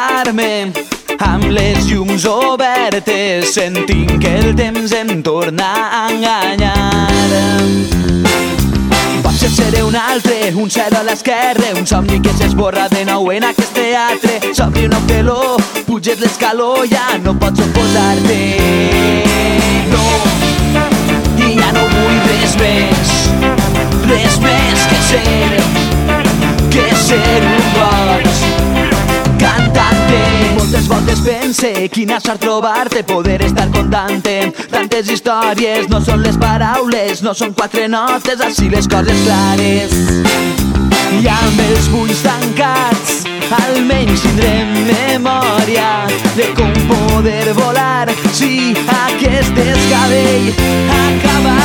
despertar-me amb les llums obertes sentint que el temps em torna a enganyar. Potser seré un altre, un cel a l'esquerra un somni que s'esborra de nou en aquest teatre. S'obri una feló, puges l'escaló ja no pots oposar-te. no Pense quina sort trobar-te, poder estar contant-te. Tantes històries no són les paraules, no són quatre notes, així les coses clares. I amb els ulls tancats, almenys tindrem memòria de com poder volar si aquest desgavell acaba.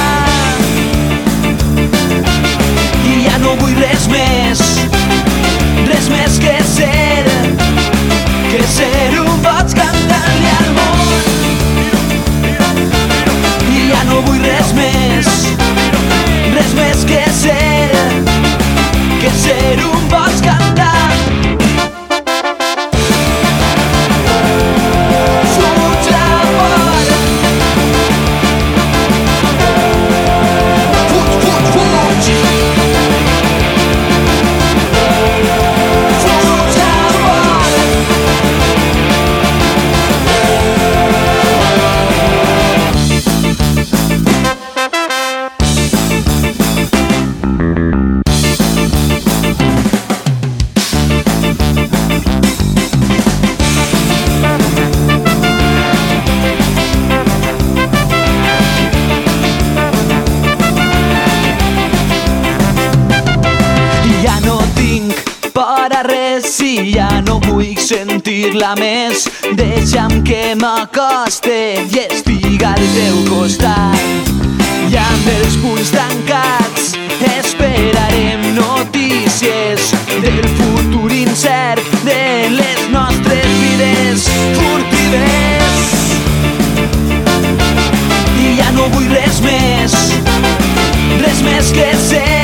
I ja no vull res més, farà res si ja no vull sentir-la més. Deixa'm que m'acoste i estic al teu costat. I amb els punts tancats esperarem notícies del futur incert de les nostres vides furtives. I ja no vull res més, res més que ser